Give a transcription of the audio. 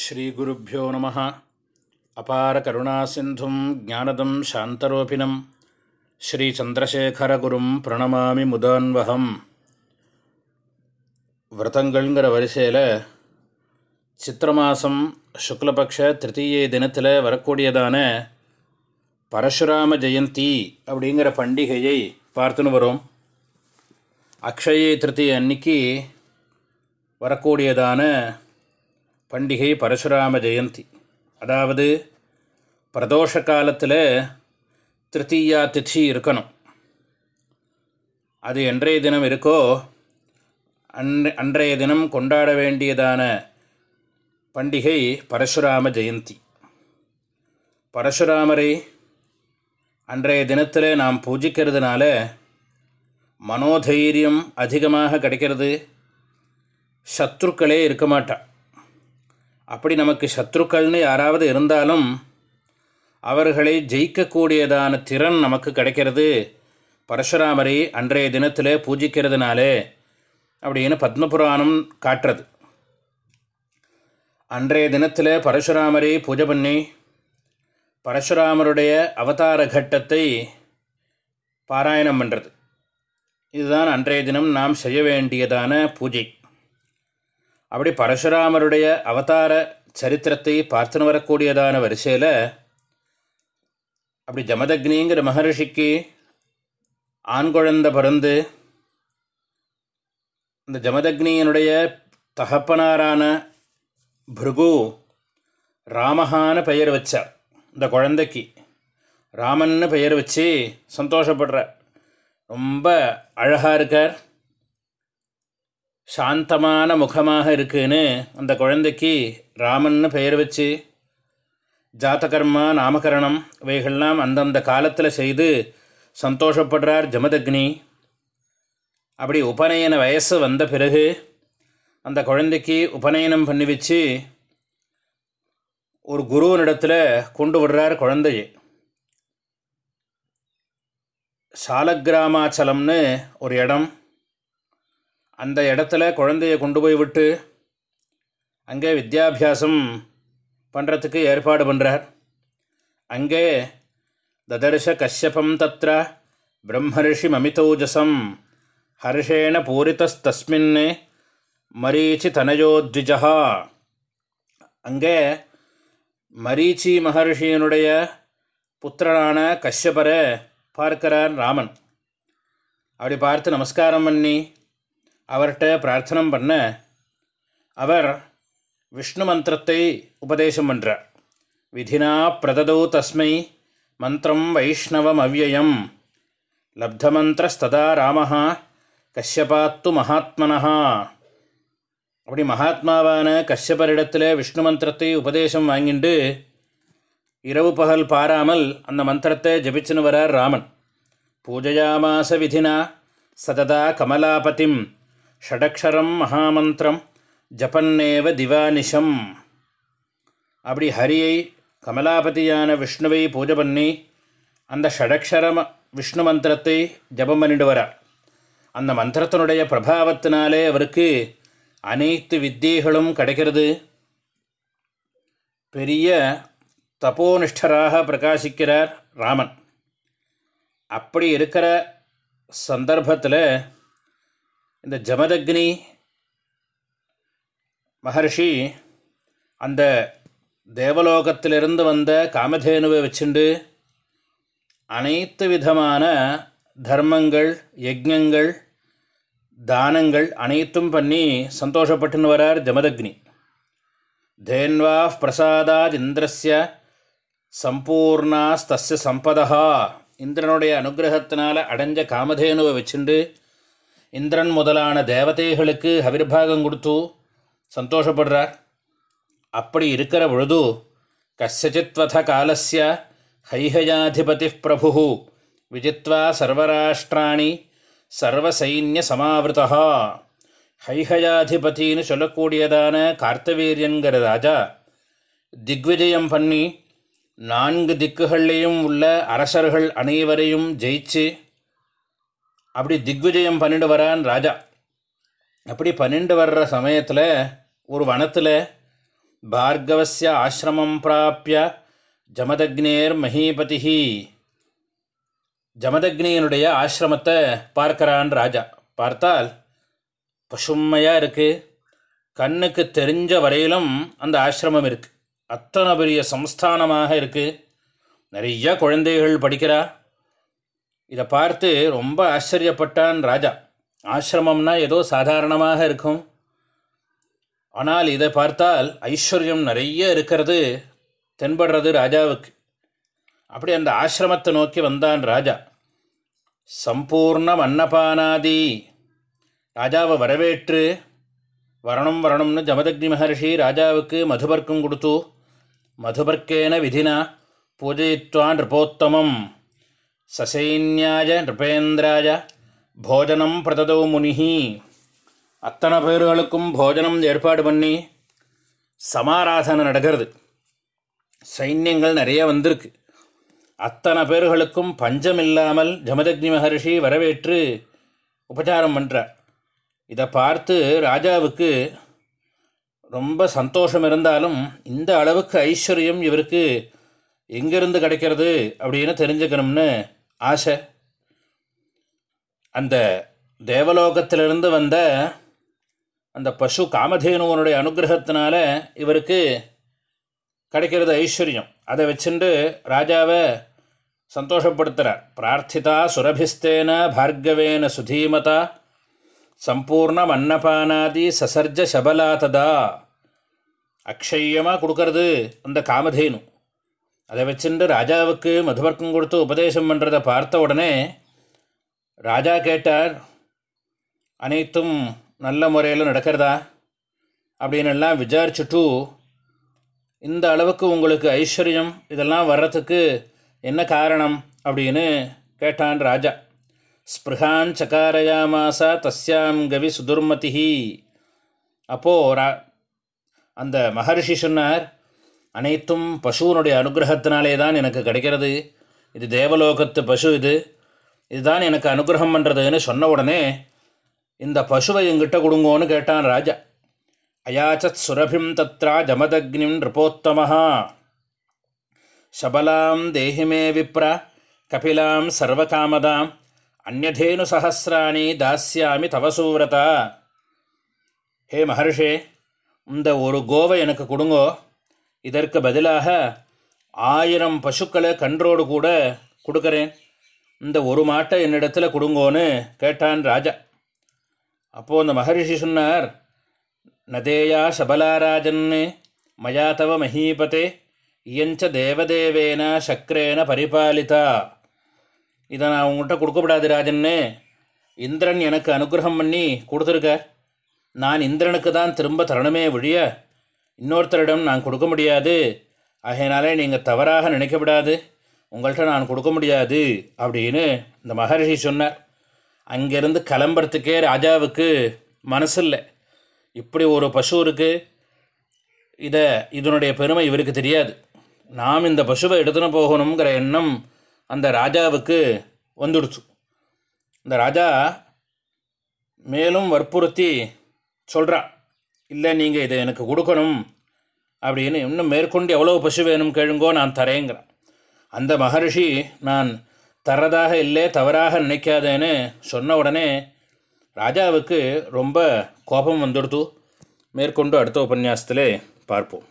ஸ்ரீகுருப்போ நம அபார கருணாசிந்தும் ஜானதம் சாந்தரூபிணம். ஸ்ரீச்சந்திரசேகரகுரும் பிரணமாமி முதான்வகம். விரதங்கள்ங்கிற வரிசையில் சித்திர மாதம் சுக்லபக்ஷ திருத்தீய தினத்தில் வரக்கூடியதான பரசுராம ஜெயந்தி அப்படிங்கிற பண்டிகையை பார்த்துன்னு வரும். அக்ஷய திருத்திய அன்னைக்கு வரக்கூடியதான பண்டிகை பரசுராம ஜெயந்தி. அதாவது பிரதோஷ காலத்தில் திருத்தீயா திச்சி இருக்கணும். அது என்றைய தினம் இருக்கோ அன்றை அன்றைய தினம் கொண்டாட வேண்டியதான பண்டிகை பரசுராம ஜெயந்தி. பரசுராமரை அன்றைய தினத்தில் நாம் பூஜிக்கிறதுனால மனோதைரியம் அதிகமாக கிடைக்கிறது. சத்ருக்களே இருக்க மாட்டான். அப்படி நமக்கு சத்ருக்கள்னு யாராவது இருந்தாலும் அவர்களை ஜெயிக்கக்கூடியதான திறன் நமக்கு கிடைக்கிறது. பரசுராமரை அன்றைய தினத்தில் பூஜிக்கிறதுனாலே அப்படின்னு பத்மபுராணம் காட்டுறது. அன்றைய தினத்தில் பரசுராமரை பூஜை பண்ணி பரசுராமருடைய அவதார கட்டத்தை பாராயணம் பண்ணுறது இதுதான் அன்றைய தினம் நாம் செய்ய வேண்டியதான பூஜை. அப்படி பரசுராமருடைய அவதார சரித்திரத்தை பார்த்துன்னு வரக்கூடியதான வரிசையில் அப்படி ஜமதக்னிங்கிற மகரிஷிக்கு ஆண் குழந்த பிறந்து இந்த ஜமதக்னியனுடைய தகப்பனாரான பிருகு ராமஹான பெயர் வச்சார் இந்த குழந்தைக்கு. ராமன்னு பெயர் வச்சு சந்தோஷப்படுறார் ரொம்ப அழகாக இருக்கார். சாந்தமான முகமாக இருக்குன்னு அந்த குழந்தைக்கு ராமன்னு பெயர் வச்சு ஜாத்தகர்மா நாமகரணம் இவைகள்லாம் அந்தந்த காலத்தில் செய்து சந்தோஷப்படுறார் ஜமதக்னி. அப்படி உபநயன வயசு வந்த பிறகு அந்த குழந்தைக்கு உபநயனம் பண்ணி வச்சு ஒரு குருவனிடத்தில் கொண்டு விடுறார் குழந்தையை. சாலக்கிராமாச்சலம்னு ஒரு இடம் அந்த இடத்துல குழந்தைய கொண்டு போய் விட்டு அங்கே வித்யாபியாசம் பண்ணுறதுக்கு ஏற்பாடு பண்ணுறார் அங்கே ததர்ஷ கஷ்யபம் தத்ர பிரம்மரிஷி மமிதோஜசம் ஹர்ஷேண பூரித்தஸ்தஸ்மின் மரீச்சி தனயோத்விஜா அங்கே மரீச்சி மகர்ஷியினுடைய புத்திரனான கஷ்யபரை பார்க்கிறார் ராமன். அப்படி பார்த்து நமஸ்காரம் பண்ணி அவர்கிட்ட பிரார்த்தனம் பண்ண அவர் விஷ்ணு மந்திரத்தை உபதேசம் பண்ணுறார் விதினா பிரததோ தஸ்மை மந்திரம் வைஷ்ணவம் அவ்வயம் லப்தமந்திரஸ்ததா ராமஹா கஷ்யபாத்து மகாத்மனஹா. அப்படி மகாத்மாவான கஷ்யபரிடத்தில் விஷ்ணு மந்திரத்தை உபதேசம் வாங்கிண்டு இரவு பகல் பாராமல் அந்த மந்திரத்தை ஜபிச்சுன்னு வரார் ராமன். பூஜையாமாச விதினா சததா கமலாபதிம். ஷடக்ஷரம் மகாமந்திரம் ஜபன்னேவ திவானிஷம். அப்படி ஹரியை கமலாபதியான விஷ்ணுவை பூஜை பண்ணி அந்த ஷடக்ஷர விஷ்ணு மந்திரத்தை ஜபம் பண்ணிட்டு வரார் அந்த மந்திரத்தினுடைய பிரபாவத்தினாலே அவருக்கு அனைத்து வித்தியைகளும் கிடைக்கிறது. பெரிய தபோனிஷ்டராக பிரகாசிக்கிறார் ராமன். அப்படி இருக்கிற சந்தர்ப்பத்தில் இந்த ஜமதக்னி மகர்ஷி அந்த தேவலோகத்திலிருந்து வந்த காமதேனுவை வச்சுண்டு அனைத்து விதமான தர்மங்கள் யஜங்கள் தானங்கள் அனைத்தும் பண்ணி சந்தோஷப்பட்டுன்னு வரார் ஜமதக்னி. தேன்வா பிரசாதாத் இந்திரஸ்ய சம்பூர்ணாஸ்தஸ்ய சம்பதா இந்திரனுடைய அனுகிரகத்தினால் அடைஞ்ச காமதேனுவை வச்சுண்டு இந்திரன் முதலான தேவதைகளுக்கு ஹவிர்பாகம் கொடுத்து சந்தோஷப்படுறார். அப்படி இருக்கிற பொழுது கசித்வத காலசிய ஹைஹயாதிபதி பிரபு விஜித்வா சர்வராஷ்டிராணி சர்வசைன்ய சமாவிருத்தா ஹைஹயாதிபதினு சொல்லக்கூடியதான கார்த்தவீரியன்கிற ராஜா திக்விஜயம் பண்ணி நான்கு திக்குகள்லேயும் உள்ள அரசர்கள் அனைவரையும் ஜெயிச்சு அப்படி திக்விஜயம் பண்ணிட்டு வரான் ராஜா. அப்படி பன்னெண்டு வர்ற சமயத்தில் ஒரு வனத்தில் பார்கவசிய ஆசிரமம் பிராப்பிய ஜமதக்னேர் மஹீபதி ஜமதக்னியனுடைய ஆசிரமத்தை பார்க்கறான் ராஜா. பார்த்தால் பசுமையாக இருக்குது கண்ணுக்கு தெரிஞ்ச வரையிலும் அந்த ஆசிரமம் இருக்குது அத்தனை பெரிய சம்ஸ்தானமாக இருக்குது நிறைய குழந்தைகள் படிக்கிறா. இதை பார்த்து ரொம்ப ஆச்சரியப்பட்டான் ராஜா. ஆசிரமம்னா ஏதோ சாதாரணமாக இருக்கும். ஆனால் இதை பார்த்தால் ஐஸ்வர்யம் நிறைய இருக்கிறது தென்படுறது ராஜாவுக்கு. அப்படி அந்த ஆசிரமத்தை நோக்கி வந்தான் ராஜா. சம்பூர்ணம் அன்னபானாதி ராஜாவை வரவேற்று வரணும் வரணும்னு ஜமதக்னி மகர்ஷி ராஜாவுக்கு மதுபர்க்கம் கொடுத்து மதுபர்க்கேன விதினா பூஜயித்வான் ரிப்போத்தமம் சசைன்யாய நிருபேந்திராய போஜனம் பிரததோ முனிஹி. அத்தனை பேர்களுக்கும் போஜனம் ஏற்பாடு பண்ணி சமாராதனை நடக்கிறது. சைன்யங்கள் நிறைய வந்திருக்கு. அத்தனை பேர்களுக்கும் பஞ்சம் இல்லாமல் ஜமதக்னி மகர்ஷி வரவேற்று உபச்சாரம் பண்ணுறார் இதை பார்த்து ராஜாவுக்கு ரொம்ப சந்தோஷம் இருந்தாலும் இந்த அளவுக்கு ஐஸ்வர்யம் இவருக்கு எங்கேருந்து கிடைக்கிறது அப்படின்னு தெரிஞ்சுக்கணும்னு ஆசை. அந்த தேவலோகத்திலிருந்து வந்த அந்த பசு காமதேனுவனுடைய அனுகிரகத்தினால இவருக்கு கிடைக்கிறது ஐஸ்வர்யம். அதை வச்சுண்டு ராஜாவை சந்தோஷப்படுத்துகிறார் பிரார்த்திதா சுரபிஸ்தேன பார்கவேன சுதீமதா சம்பூர்ணம் அன்னபானாதி சசர்ஜ சபலா ததா. அக்ஷயமாக கொடுக்கறது அந்த காமதேனு. அதை வச்சுட்டு ராஜாவுக்கு மதுவர்க்கம் கொடுத்து உபதேசம் பண்ணுறதை பார்த்த உடனே ராஜா கேட்டார் அனைத்தும் நல்ல முறையில் நடக்கிறதா? அப்படின்னு எல்லாம் விசாரிச்சுட்டு இந்த அளவுக்கு உங்களுக்கு ஐஸ்வர்யம் இதெல்லாம் வர்றதுக்கு என்ன காரணம்? அப்படின்னு கேட்டான் ராஜா. ஸ்பிருகான் சகாரயாமாசா தஸ்யாம் கவி சுதுர்மதி அப்போது ரா அந்த மகர்ஷி சொன்னார் அனைத்தும் பசுவனுடைய அனுகிரகத்தினாலே தான் எனக்கு கிடைக்கிறது. இது தேவலோகத்து பசு இது. இதுதான் எனக்கு அனுகிரகம் பண்ணுறதுன்னு சொன்ன உடனே இந்த பசுவை எங்கிட்ட கொடுங்கோன்னு கேட்டான் ராஜா. அயாச்சத் சுரபிம் தத்ரா ஜமதக்னிம் நிருபோத்தமஹா. சபலாம் தேஹிமே விப்ர கபிலாம் சர்வகாமதாம். அந்நேனு சஹசிராணி தாஸ்யாமி தவசூரதா ஹே மகர்ஷே இந்த ஒரு கோவை எனக்கு கொடுங்கோ. இதற்கு பதிலாக ஆயிரம் பசுக்களை கன்றோடு கூட கொடுக்குறேன். இந்த ஒரு மாட்டை என்னிடத்தில் கொடுங்கோன்னு கேட்டான் ராஜா. அப்போது அந்த மகரிஷி சொன்னார் நதேயா சபலாராஜன்னு மயா தவ மஹீபதே இயஞ்ச தேவதேவேன சக்கரேன பரிபாலிதா இதை நான் உங்கள்கிட்ட கொடுக்கப்படாது ராஜன்னு. இந்திரன் எனக்கு அனுகிரகம் பண்ணி கொடுத்துருக்க நான் இந்திரனுக்கு தான் திரும்ப தரணுமே ஒழிய இன்னொருத்தரிடம் நான் கொடுக்க முடியாது. ஆகையினாலே நீங்கள் தவறாக நினைக்கப்படாது உங்கள்கிட்ட நான் கொடுக்க முடியாது அப்படின்னு இந்த மகரிஷி சொன்னார். அங்கேருந்து கிளம்புறதுக்கே ராஜாவுக்கு மனசு இல்லை இப்படி ஒரு பசு இருக்குது இதை இதனுடைய பெருமை இவருக்கு தெரியாது. நாம் இந்த பசுவை எடுத்துன்னு போகணுங்கிற எண்ணம் அந்த ராஜாவுக்கு வந்துடுச்சு. இந்த ராஜா மேலும் வற்புறுத்தி சொல்கிறான் இல்லை நீங்கள் இதை எனக்கு கொடுக்கணும் அப்படின்னு இன்னும் மேற்கொண்டு எவ்வளோ பசு வேணும் கேளுங்கோ நான் தரேங்கிறேன். அந்த மகர்ஷி நான் தரதாக இல்லை தவறாக நினைக்காதேன்னு சொன்ன உடனே ராஜாவுக்கு ரொம்ப கோபம் வந்துடுத்து மேற்கொண்டு அடுத்த உபன்யாசத்திலே பார்ப்போம்.